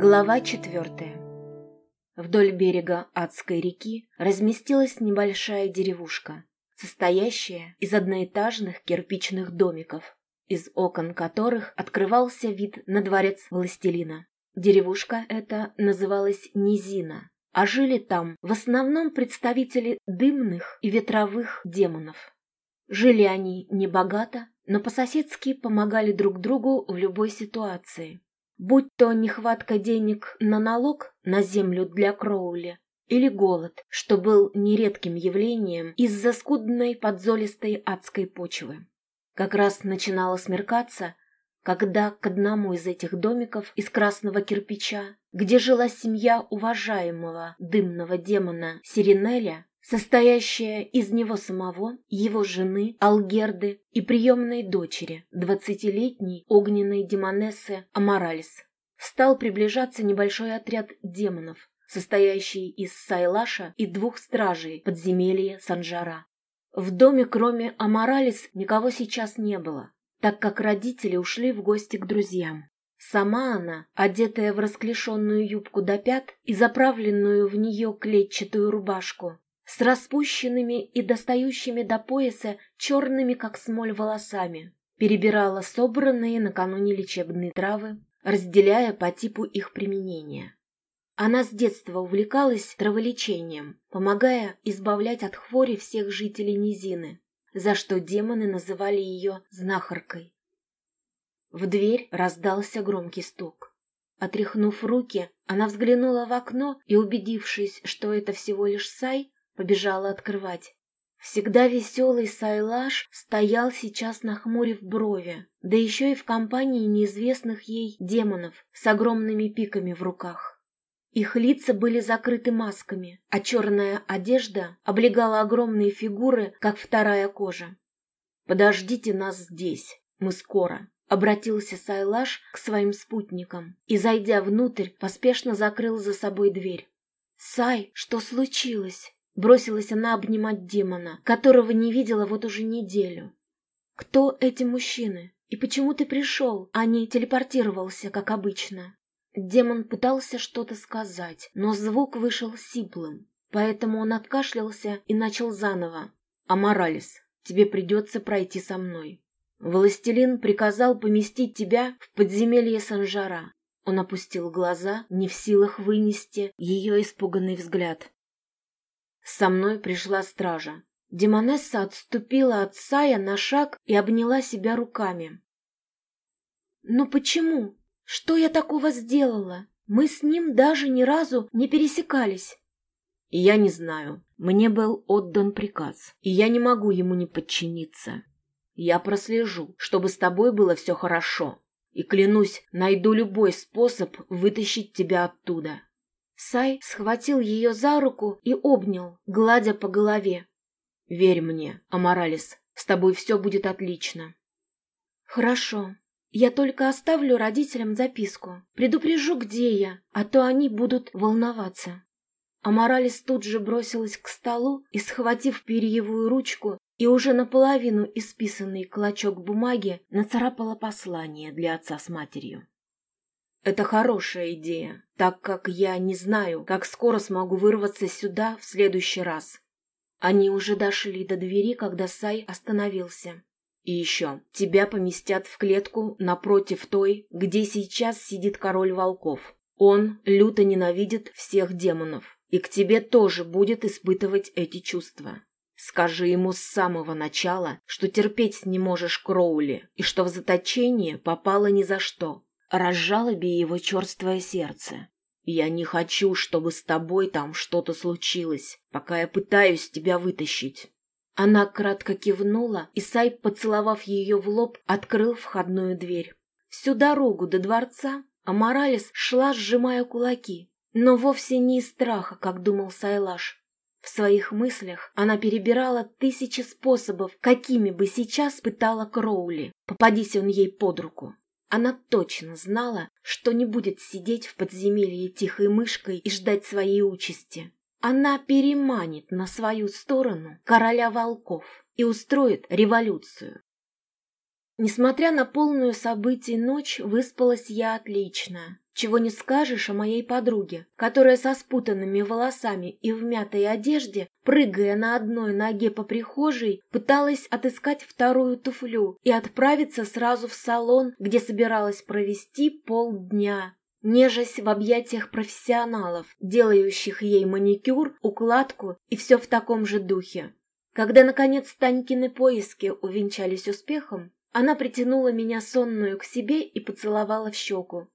Глава четвертая. Вдоль берега Адской реки разместилась небольшая деревушка, состоящая из одноэтажных кирпичных домиков, из окон которых открывался вид на дворец властелина. Деревушка эта называлась Низина, а жили там в основном представители дымных и ветровых демонов. Жили они небогато, но по-соседски помогали друг другу в любой ситуации. Будь то нехватка денег на налог на землю для Кроули, или голод, что был нередким явлением из-за скудной подзолистой адской почвы. Как раз начинало смеркаться, когда к одному из этих домиков из красного кирпича, где жила семья уважаемого дымного демона Сиренеля, состоящая из него самого, его жены Алгерды и приемной дочери, двадцатилетней огненной демонессы Амаралис. Стал приближаться небольшой отряд демонов, состоящий из Сайлаша и двух стражей подземелья Санжара. В доме, кроме Амаралис, никого сейчас не было, так как родители ушли в гости к друзьям. Сама она, одетая в расклешенную юбку до пят и заправленную в нее клетчатую рубашку, с распущенными и достающими до пояса черными, как смоль, волосами. Перебирала собранные накануне лечебные травы, разделяя по типу их применения. Она с детства увлекалась траволечением, помогая избавлять от хвори всех жителей низины, за что демоны называли ее знахаркой. В дверь раздался громкий стук. Отряхнув руки, она взглянула в окно и, убедившись, что это всего лишь Сай, побежала открывать. Всегда веселый Сайлаш стоял сейчас нахмурив брови, да еще и в компании неизвестных ей демонов с огромными пиками в руках. Их лица были закрыты масками, а черная одежда облегала огромные фигуры, как вторая кожа. «Подождите нас здесь, мы скоро», — обратился Сайлаш к своим спутникам и, зайдя внутрь, поспешно закрыл за собой дверь. «Сай, что случилось?» Бросилась она обнимать демона, которого не видела вот уже неделю. «Кто эти мужчины? И почему ты пришел, а не телепортировался, как обычно?» Демон пытался что-то сказать, но звук вышел сиплым, поэтому он откашлялся и начал заново. «Аморалис, тебе придется пройти со мной. Властелин приказал поместить тебя в подземелье Санжара». Он опустил глаза, не в силах вынести ее испуганный взгляд. Со мной пришла стража. Демонесса отступила от Сая на шаг и обняла себя руками. «Но почему? Что я такого сделала? Мы с ним даже ни разу не пересекались». «Я не знаю. Мне был отдан приказ, и я не могу ему не подчиниться. Я прослежу, чтобы с тобой было все хорошо, и, клянусь, найду любой способ вытащить тебя оттуда». Сай схватил ее за руку и обнял, гладя по голове. «Верь мне, Амаралис, с тобой все будет отлично». «Хорошо. Я только оставлю родителям записку. Предупрежу, где я, а то они будут волноваться». Амаралис тут же бросилась к столу и, схватив перьевую ручку и уже наполовину исписанный клочок бумаги, нацарапала послание для отца с матерью. Это хорошая идея, так как я не знаю, как скоро смогу вырваться сюда в следующий раз. Они уже дошли до двери, когда Сай остановился. И еще, тебя поместят в клетку напротив той, где сейчас сидит король волков. Он люто ненавидит всех демонов, и к тебе тоже будет испытывать эти чувства. Скажи ему с самого начала, что терпеть не можешь Кроули, и что в заточение попало ни за что, разжалоби его черствое сердце. Я не хочу, чтобы с тобой там что-то случилось, пока я пытаюсь тебя вытащить. Она кратко кивнула, и Сай, поцеловав ее в лоб, открыл входную дверь. Всю дорогу до дворца Амаралис шла, сжимая кулаки, но вовсе не из страха, как думал Сайлаш. В своих мыслях она перебирала тысячи способов, какими бы сейчас пытала Кроули, попадись он ей под руку. Она точно знала, что не будет сидеть в подземелье тихой мышкой и ждать своей участи. Она переманит на свою сторону короля волков и устроит революцию. Несмотря на полную событий ночь, выспалась я отлично. Чего не скажешь о моей подруге, которая со спутанными волосами и в мятой одежде, прыгая на одной ноге по прихожей, пыталась отыскать вторую туфлю и отправиться сразу в салон, где собиралась провести полдня нежась в объятиях профессионалов, делающих ей маникюр, укладку и все в таком же духе. Когда, наконец, Танькины поиски увенчались успехом, она притянула меня сонную к себе и поцеловала в щеку.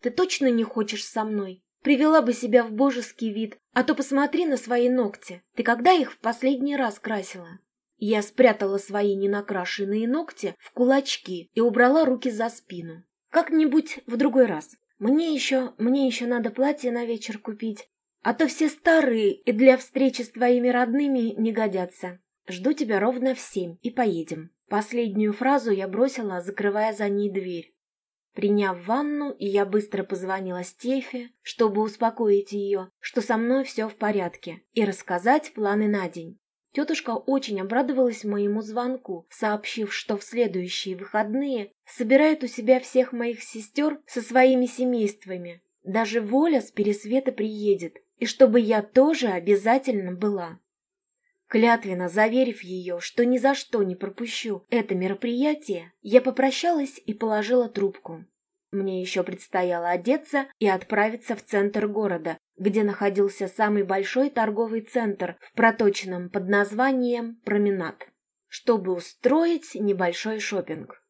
«Ты точно не хочешь со мной? Привела бы себя в божеский вид, а то посмотри на свои ногти. Ты когда их в последний раз красила?» Я спрятала свои ненакрашенные ногти в кулачки и убрала руки за спину. «Как-нибудь в другой раз. Мне еще, мне еще надо платье на вечер купить, а то все старые и для встречи с твоими родными не годятся. Жду тебя ровно в семь и поедем. Последнюю фразу я бросила, закрывая за ней дверь. Приняв ванну, я быстро позвонила Стефе, чтобы успокоить ее, что со мной все в порядке, и рассказать планы на день. Тетушка очень обрадовалась моему звонку, сообщив, что в следующие выходные собирает у себя всех моих сестер со своими семействами. Даже Воля с Пересвета приедет, и чтобы я тоже обязательно была. Клятвенно заверив ее, что ни за что не пропущу это мероприятие, я попрощалась и положила трубку. Мне еще предстояло одеться и отправиться в центр города, где находился самый большой торговый центр в проточенном под названием «Променад», чтобы устроить небольшой шопинг.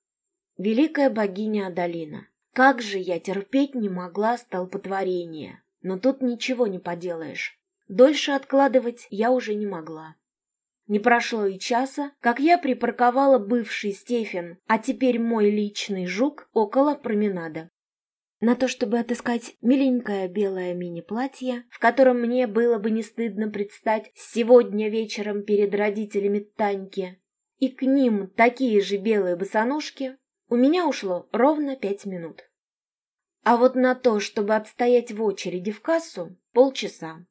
Великая богиня Адалина, как же я терпеть не могла столпотворения, но тут ничего не поделаешь. Дольше откладывать я уже не могла. Не прошло и часа, как я припарковала бывший Стефен, а теперь мой личный жук, около променада. На то, чтобы отыскать миленькое белое мини-платье, в котором мне было бы не стыдно предстать сегодня вечером перед родителями Таньки, и к ним такие же белые босоножки, у меня ушло ровно пять минут. А вот на то, чтобы отстоять в очереди в кассу, полчаса.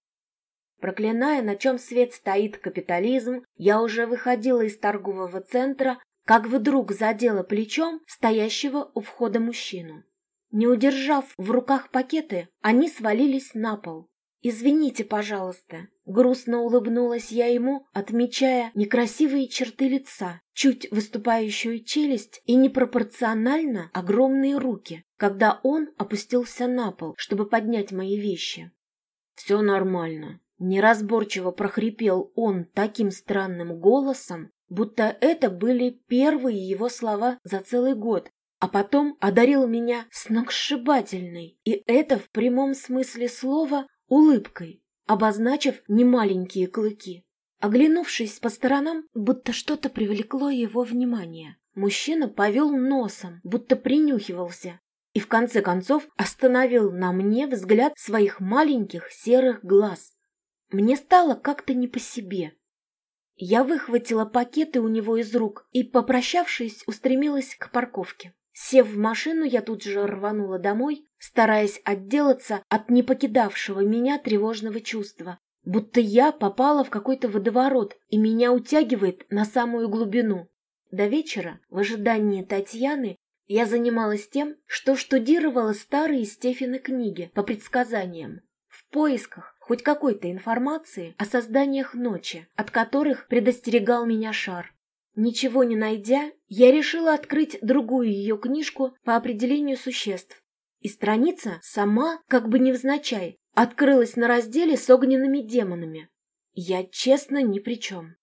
Проклиная, на чем свет стоит капитализм, я уже выходила из торгового центра, как вдруг задела плечом стоящего у входа мужчину. Не удержав в руках пакеты, они свалились на пол. «Извините, пожалуйста», — грустно улыбнулась я ему, отмечая некрасивые черты лица, чуть выступающую челюсть и непропорционально огромные руки, когда он опустился на пол, чтобы поднять мои вещи. «Все нормально», Неразборчиво прохрипел он таким странным голосом, будто это были первые его слова за целый год, а потом одарил меня сногсшибательной, и это в прямом смысле слова улыбкой, обозначив немаленькие клыки. Оглянувшись по сторонам, будто что-то привлекло его внимание, мужчина повел носом, будто принюхивался, и в конце концов остановил на мне взгляд своих маленьких серых глаз. Мне стало как-то не по себе. Я выхватила пакеты у него из рук и, попрощавшись, устремилась к парковке. Сев в машину, я тут же рванула домой, стараясь отделаться от непокидавшего меня тревожного чувства, будто я попала в какой-то водоворот и меня утягивает на самую глубину. До вечера, в ожидании Татьяны, я занималась тем, что штудировала старые Стефины книги по предсказаниям, в поисках хоть какой-то информации о созданиях ночи, от которых предостерегал меня шар. Ничего не найдя, я решила открыть другую ее книжку по определению существ. И страница сама, как бы невзначай, открылась на разделе с огненными демонами. Я честно ни при чем.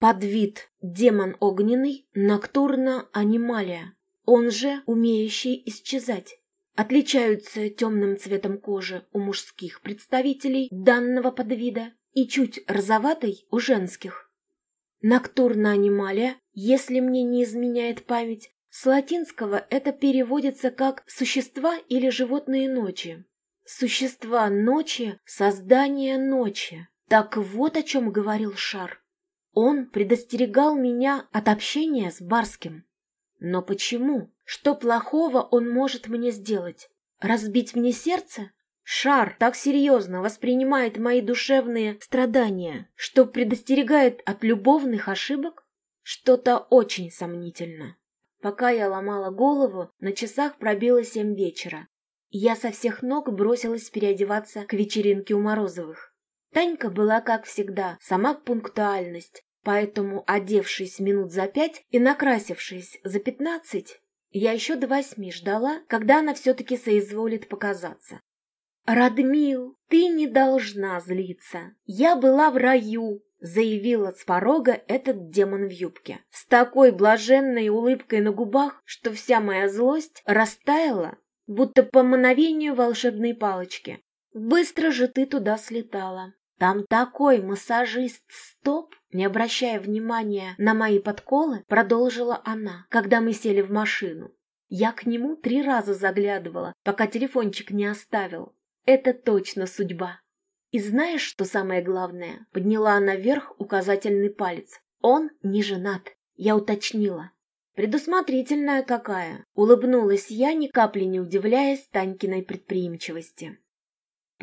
Подвид демон огненный Ноктурна анималия, он же умеющий исчезать отличаются темным цветом кожи у мужских представителей данного подвида и чуть розоватой у женских. Ноктурна анималия, если мне не изменяет память, с латинского это переводится как «существа» или «животные ночи». Существа ночи, создание ночи. Так вот о чем говорил Шар. Он предостерегал меня от общения с Барским. Но почему? Что плохого он может мне сделать? Разбить мне сердце? Шар так серьезно воспринимает мои душевные страдания, что предостерегает от любовных ошибок? Что-то очень сомнительно. Пока я ломала голову, на часах пробило семь вечера. Я со всех ног бросилась переодеваться к вечеринке у Морозовых. Танька была, как всегда, сама пунктуальность, поэтому, одевшись минут за пять и накрасившись за пятнадцать, я еще до восьми ждала, когда она все-таки соизволит показаться. «Радмил, ты не должна злиться. Я была в раю заявила с порога этот демон в юбке. С такой блаженной улыбкой на губах, что вся моя злость растаяла, будто по мановению волшебной палочки. Быстро же ты туда слетала. Там такой массажист стоп, не обращая внимания на мои подколы, продолжила она, когда мы сели в машину. Я к нему три раза заглядывала, пока телефончик не оставил. Это точно судьба. И знаешь, что самое главное? Подняла она вверх указательный палец. Он не женат. Я уточнила. Предусмотрительная какая. Улыбнулась я, ни капли не удивляясь Танькиной предприимчивости.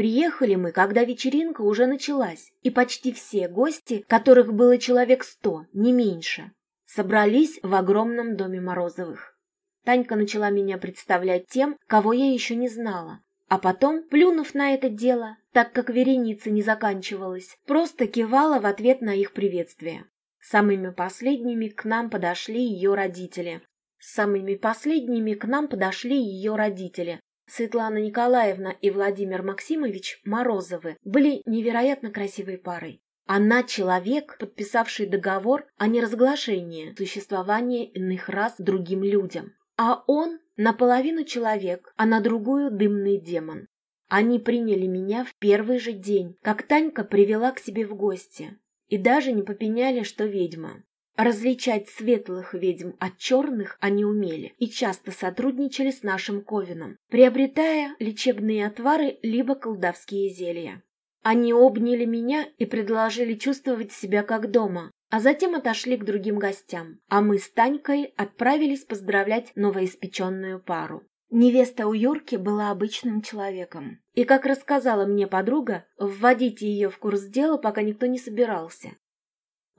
Приехали мы, когда вечеринка уже началась, и почти все гости, которых было человек сто, не меньше, собрались в огромном доме Морозовых. Танька начала меня представлять тем, кого я еще не знала, а потом, плюнув на это дело, так как вереница не заканчивалась, просто кивала в ответ на их приветствие. Самыми последними к нам подошли ее родители. Самыми последними к нам подошли ее родители. Светлана Николаевна и Владимир Максимович Морозовы были невероятно красивой парой. Она человек, подписавший договор о неразглашении существования иных рас другим людям. А он наполовину человек, а на другую дымный демон. Они приняли меня в первый же день, как Танька привела к себе в гости. И даже не попеняли, что ведьма. Различать светлых ведьм от черных они умели и часто сотрудничали с нашим Ковином, приобретая лечебные отвары либо колдовские зелья. Они обняли меня и предложили чувствовать себя как дома, а затем отошли к другим гостям, а мы с Танькой отправились поздравлять новоиспеченную пару. Невеста у Юрки была обычным человеком. И, как рассказала мне подруга, вводить ее в курс дела пока никто не собирался.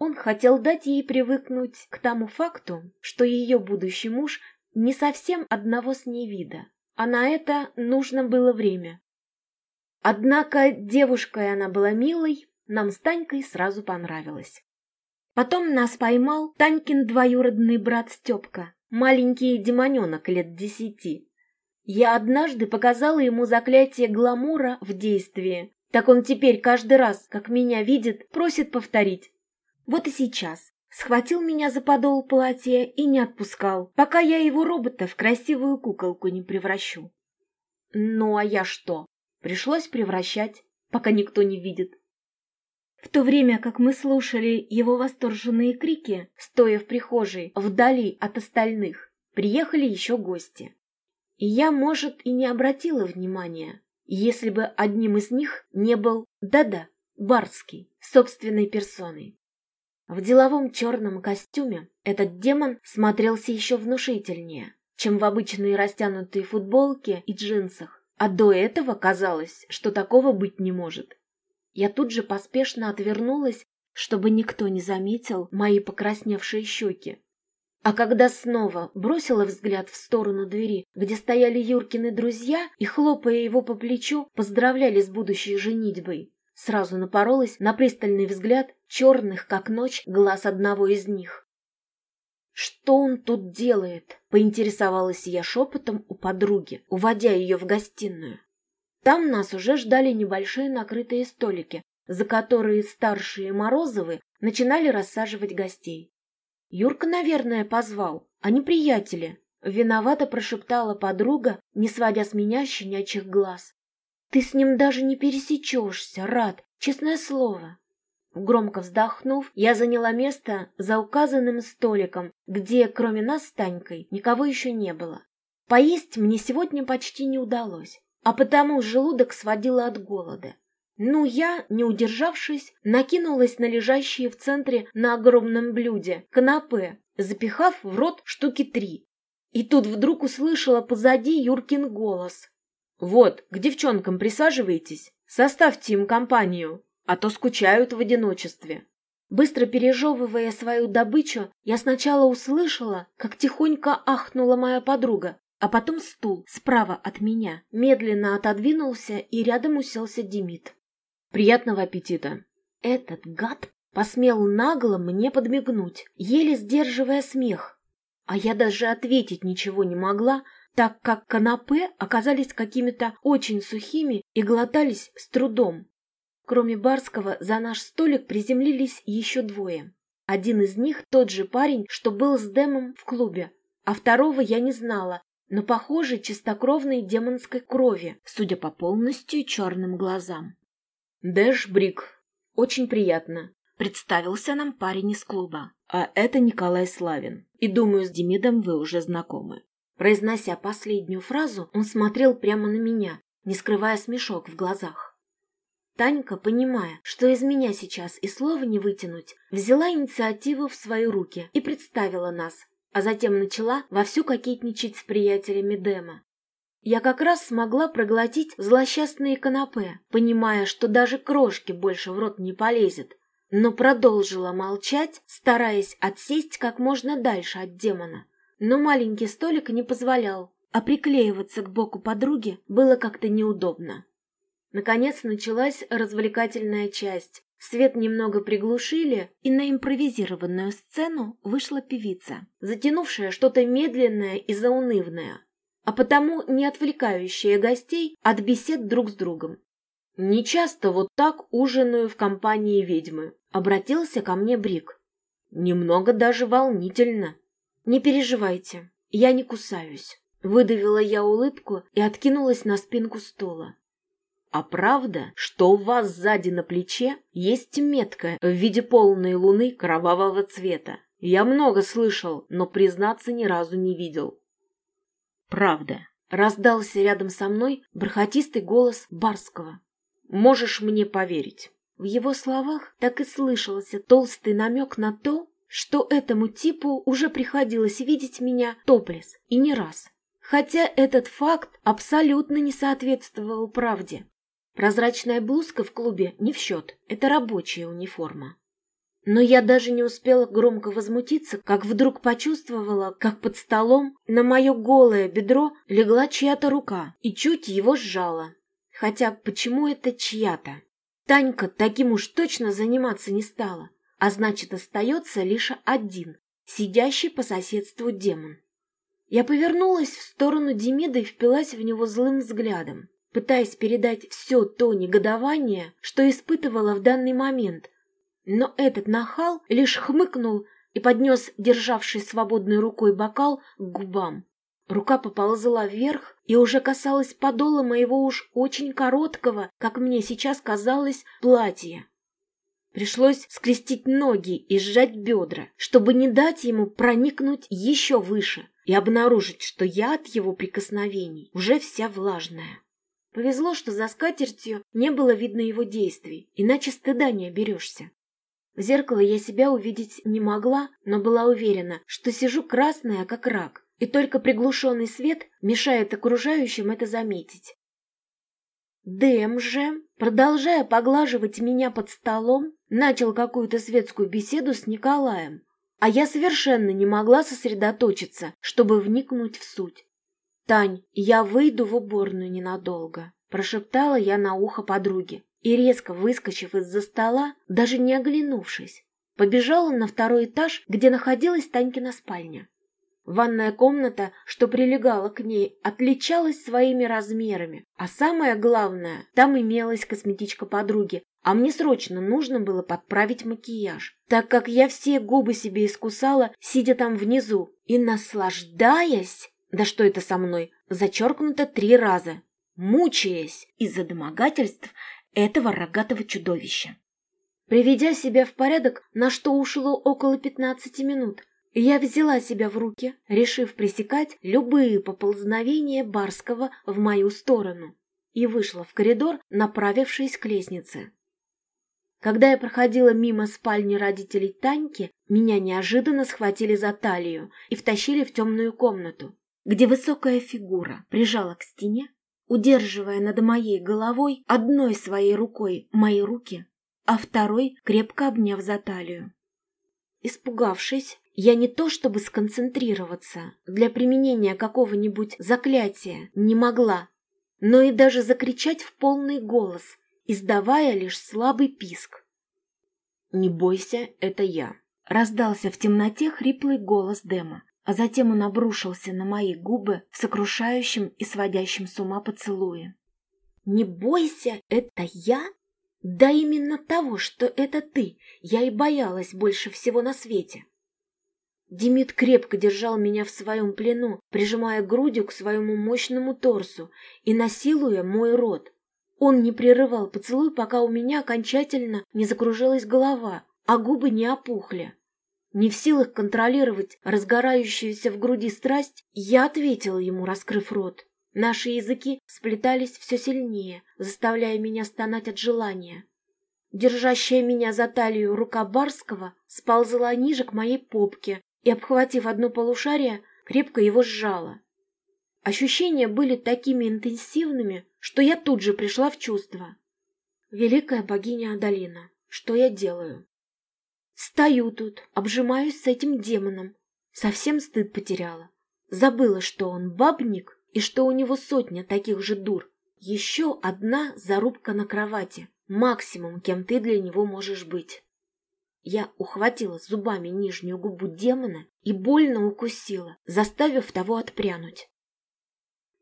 Он хотел дать ей привыкнуть к тому факту, что ее будущий муж не совсем одного с ней вида, а на это нужно было время. Однако девушкой она была милой, нам с Танькой сразу понравилась. Потом нас поймал Танькин двоюродный брат Степка, маленький демоненок лет десяти. Я однажды показала ему заклятие гламура в действии, так он теперь каждый раз, как меня видит, просит повторить. Вот и сейчас. Схватил меня за подол платья и не отпускал, пока я его робота в красивую куколку не превращу. Ну а я что? Пришлось превращать, пока никто не видит. В то время как мы слушали его восторженные крики, стоя в прихожей, вдали от остальных, приехали еще гости. И я, может, и не обратила внимания, если бы одним из них не был, да-да, Барский, собственной персоной. В деловом черном костюме этот демон смотрелся еще внушительнее, чем в обычной растянутой футболке и джинсах, а до этого казалось, что такого быть не может. Я тут же поспешно отвернулась, чтобы никто не заметил мои покрасневшие щеки. А когда снова бросила взгляд в сторону двери, где стояли Юркины друзья и, хлопая его по плечу, поздравляли с будущей женитьбой, сразу напоролась на пристальный взгляд черных, как ночь, глаз одного из них. «Что он тут делает?» — поинтересовалась я шепотом у подруги, уводя ее в гостиную. Там нас уже ждали небольшие накрытые столики, за которые старшие Морозовы начинали рассаживать гостей. Юрка, наверное, позвал, а не приятели. Виновато прошептала подруга, не сводя с меня щенячьих глаз. Ты с ним даже не пересечешься, Рад, честное слово. Громко вздохнув, я заняла место за указанным столиком, где, кроме нас с Танькой, никого еще не было. Поесть мне сегодня почти не удалось а потому желудок сводило от голода. Ну, я, не удержавшись, накинулась на лежащие в центре на огромном блюде канапе, запихав в рот штуки три. И тут вдруг услышала позади Юркин голос. «Вот, к девчонкам присаживайтесь, составьте им компанию, а то скучают в одиночестве». Быстро пережевывая свою добычу, я сначала услышала, как тихонько ахнула моя подруга, а потом стул справа от меня медленно отодвинулся и рядом уселся Демид. «Приятного аппетита!» Этот гад посмел нагло мне подмигнуть, еле сдерживая смех. А я даже ответить ничего не могла, так как канапе оказались какими-то очень сухими и глотались с трудом. Кроме Барского, за наш столик приземлились еще двое. Один из них тот же парень, что был с Дэмом в клубе, а второго я не знала, но, похоже, чистокровной демонской крови, судя по полностью черным глазам. «Дэш Брик. Очень приятно», — представился нам парень из клуба. «А это Николай Славин. И думаю, с Демидом вы уже знакомы». Произнося последнюю фразу, он смотрел прямо на меня, не скрывая смешок в глазах. Танька, понимая, что из меня сейчас и слова не вытянуть, взяла инициативу в свои руки и представила нас, а затем начала вовсю кокетничать с приятелями Дэма. Я как раз смогла проглотить злосчастные канапе, понимая, что даже крошки больше в рот не полезет, но продолжила молчать, стараясь отсесть как можно дальше от демона. Но маленький столик не позволял, а приклеиваться к боку подруги было как-то неудобно. Наконец началась развлекательная часть, Свет немного приглушили, и на импровизированную сцену вышла певица, затянувшая что-то медленное и заунывное, а потому не отвлекающая гостей от бесед друг с другом. «Не часто вот так ужинаю в компании ведьмы», — обратился ко мне Брик. «Немного даже волнительно». «Не переживайте, я не кусаюсь», — выдавила я улыбку и откинулась на спинку стула. А правда, что у вас сзади на плече есть метка в виде полной луны кровавого цвета? Я много слышал, но, признаться, ни разу не видел. Правда. Раздался рядом со мной бархатистый голос Барского. Можешь мне поверить. В его словах так и слышался толстый намек на то, что этому типу уже приходилось видеть меня топлес, и не раз. Хотя этот факт абсолютно не соответствовал правде. Прозрачная блузка в клубе не в счет, это рабочая униформа. Но я даже не успела громко возмутиться, как вдруг почувствовала, как под столом на мое голое бедро легла чья-то рука и чуть его сжала. Хотя почему это чья-то? Танька таким уж точно заниматься не стала, а значит остается лишь один, сидящий по соседству демон. Я повернулась в сторону Демида и впилась в него злым взглядом пытаясь передать все то негодование, что испытывала в данный момент. Но этот нахал лишь хмыкнул и поднес державший свободной рукой бокал к губам. Рука поползла вверх и уже касалась подола моего уж очень короткого, как мне сейчас казалось, платья. Пришлось скрестить ноги и сжать бедра, чтобы не дать ему проникнуть еще выше и обнаружить, что я от его прикосновений уже вся влажная. Повезло, что за скатертью не было видно его действий, иначе стыда не оберешься. В зеркало я себя увидеть не могла, но была уверена, что сижу красная, как рак, и только приглушенный свет мешает окружающим это заметить. Дэм же, продолжая поглаживать меня под столом, начал какую-то светскую беседу с Николаем, а я совершенно не могла сосредоточиться, чтобы вникнуть в суть. «Тань, я выйду в уборную ненадолго», – прошептала я на ухо подруге и, резко выскочив из-за стола, даже не оглянувшись, побежала на второй этаж, где находилась Танькина спальня. Ванная комната, что прилегала к ней, отличалась своими размерами, а самое главное, там имелась косметичка подруги, а мне срочно нужно было подправить макияж, так как я все губы себе искусала, сидя там внизу, и, наслаждаясь, да что это со мной? Зачеркнуто три раза. Мучаясь из-за домогательств этого рогатого чудовища. Приведя себя в порядок, на что ушло около пятнадцати минут, я взяла себя в руки, решив пресекать любые поползновения Барского в мою сторону, и вышла в коридор, направившись к лестнице. Когда я проходила мимо спальни родителей Таньки, меня неожиданно схватили за талию и втащили в темную комнату где высокая фигура прижала к стене, удерживая над моей головой одной своей рукой мои руки, а второй крепко обняв за талию. Испугавшись, я не то чтобы сконцентрироваться для применения какого-нибудь заклятия не могла, но и даже закричать в полный голос, издавая лишь слабый писк. «Не бойся, это я», — раздался в темноте хриплый голос Дема, а затем он обрушился на мои губы в сокрушающем и сводящем с ума поцелуе. «Не бойся, это я?» Да именно того, что это ты, я и боялась больше всего на свете. Демид крепко держал меня в своем плену, прижимая грудью к своему мощному торсу и насилуя мой рот. Он не прерывал поцелуй, пока у меня окончательно не закружилась голова, а губы не опухли. Не в силах контролировать разгорающуюся в груди страсть, я ответила ему, раскрыв рот. Наши языки сплетались все сильнее, заставляя меня стонать от желания. Держащая меня за талию рука Барского сползла ниже к моей попке и, обхватив одно полушарие, крепко его сжала. Ощущения были такими интенсивными, что я тут же пришла в чувство. Великая богиня Адалина, что я делаю? Стою тут, обжимаюсь с этим демоном. Совсем стыд потеряла. Забыла, что он бабник и что у него сотня таких же дур. Еще одна зарубка на кровати. Максимум, кем ты для него можешь быть. Я ухватила зубами нижнюю губу демона и больно укусила, заставив того отпрянуть.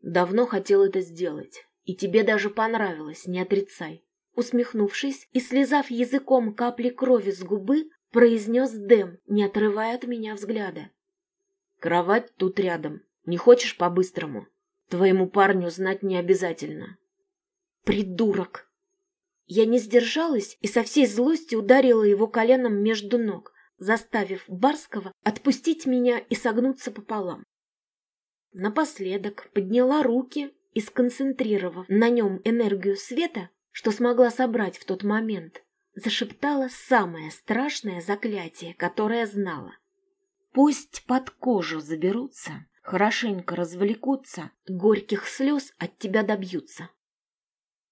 Давно хотел это сделать, и тебе даже понравилось, не отрицай. Усмехнувшись и слезав языком капли крови с губы, произнес Дэм, не отрывая от меня взгляда. Кровать тут рядом. Не хочешь по-быстрому? Твоему парню знать не обязательно. Придурок! Я не сдержалась и со всей злости ударила его коленом между ног, заставив Барского отпустить меня и согнуться пополам. Напоследок подняла руки и, сконцентрировав на нем энергию света, что смогла собрать в тот момент, зашептала самое страшное заклятие, которое знала. Пусть под кожу заберутся, хорошенько развлекутся, горьких слез от тебя добьются.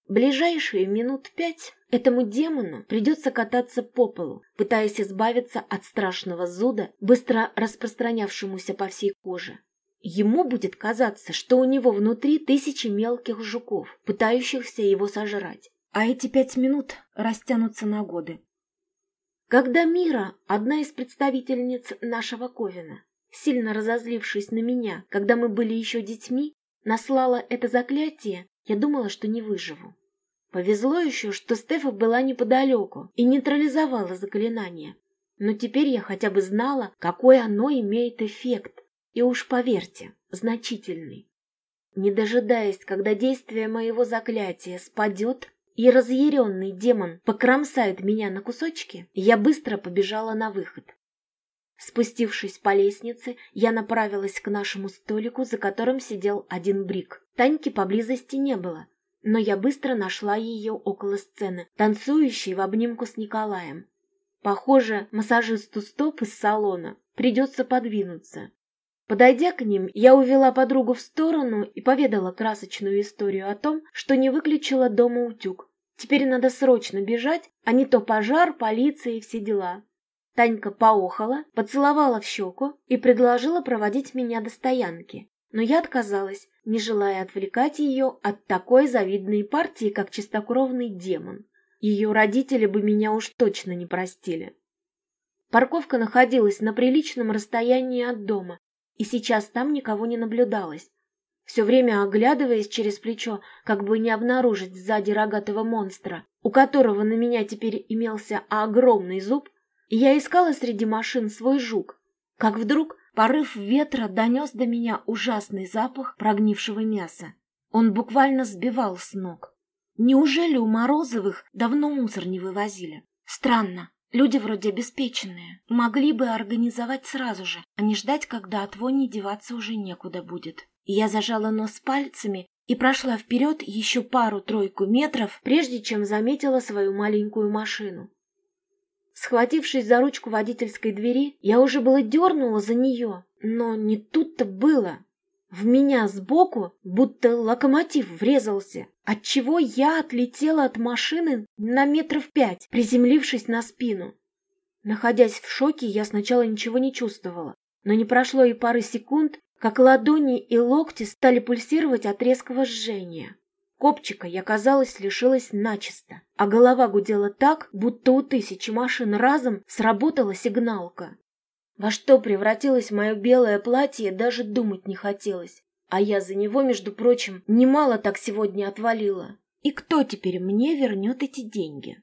Ближайшие минут пять этому демону придется кататься по полу, пытаясь избавиться от страшного зуда, быстро распространявшемуся по всей коже. Ему будет казаться, что у него внутри тысячи мелких жуков, пытающихся его сожрать, а эти пять минут растянутся на годы. Когда Мира, одна из представительниц нашего Ковина, сильно разозлившись на меня, когда мы были еще детьми, наслала это заклятие, я думала, что не выживу. Повезло еще, что Стефа была неподалеку и нейтрализовала заклинание. Но теперь я хотя бы знала, какой оно имеет эффект. И уж поверьте, значительный. Не дожидаясь, когда действие моего заклятия спадет, и разъяренный демон покромсает меня на кусочки, я быстро побежала на выход. Спустившись по лестнице, я направилась к нашему столику, за которым сидел один брик. Таньки поблизости не было, но я быстро нашла ее около сцены, танцующей в обнимку с Николаем. Похоже, массажисту стоп из салона придется подвинуться. Подойдя к ним, я увела подругу в сторону и поведала красочную историю о том, что не выключила дома утюг. Теперь надо срочно бежать, а не то пожар, полиция и все дела. Танька поохала, поцеловала в щеку и предложила проводить меня до стоянки. Но я отказалась, не желая отвлекать ее от такой завидной партии, как чистокровный демон. Ее родители бы меня уж точно не простили. Парковка находилась на приличном расстоянии от дома, и сейчас там никого не наблюдалось. Все время оглядываясь через плечо, как бы не обнаружить сзади рогатого монстра, у которого на меня теперь имелся огромный зуб, я искала среди машин свой жук, как вдруг порыв ветра донес до меня ужасный запах прогнившего мяса. Он буквально сбивал с ног. Неужели у Морозовых давно мусор не вывозили? Странно. Люди вроде обеспеченные. Могли бы организовать сразу же, а не ждать, когда от вони деваться уже некуда будет. Я зажала нос пальцами и прошла вперед еще пару-тройку метров, прежде чем заметила свою маленькую машину. Схватившись за ручку водительской двери, я уже было дернула за нее, но не тут-то было. В меня сбоку будто локомотив врезался, отчего я отлетела от машины на метров пять, приземлившись на спину. Находясь в шоке, я сначала ничего не чувствовала, но не прошло и пары секунд, как ладони и локти стали пульсировать от резкого жжения. Копчика я, казалось, лишилась начисто, а голова гудела так, будто у тысячи машин разом сработала сигналка. Во что превратилось мое белое платье, даже думать не хотелось. А я за него, между прочим, немало так сегодня отвалила. И кто теперь мне вернет эти деньги?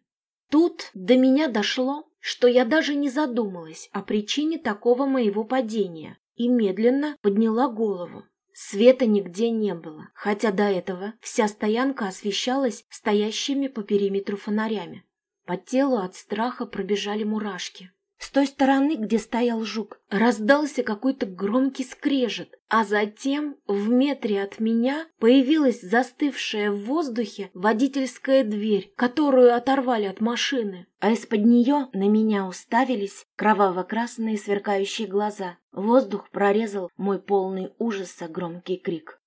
Тут до меня дошло, что я даже не задумалась о причине такого моего падения и медленно подняла голову. Света нигде не было, хотя до этого вся стоянка освещалась стоящими по периметру фонарями. По телу от страха пробежали мурашки. С той стороны, где стоял жук, раздался какой-то громкий скрежет, а затем в метре от меня появилась застывшая в воздухе водительская дверь, которую оторвали от машины, а из-под нее на меня уставились кроваво-красные сверкающие глаза. Воздух прорезал мой полный ужаса громкий крик.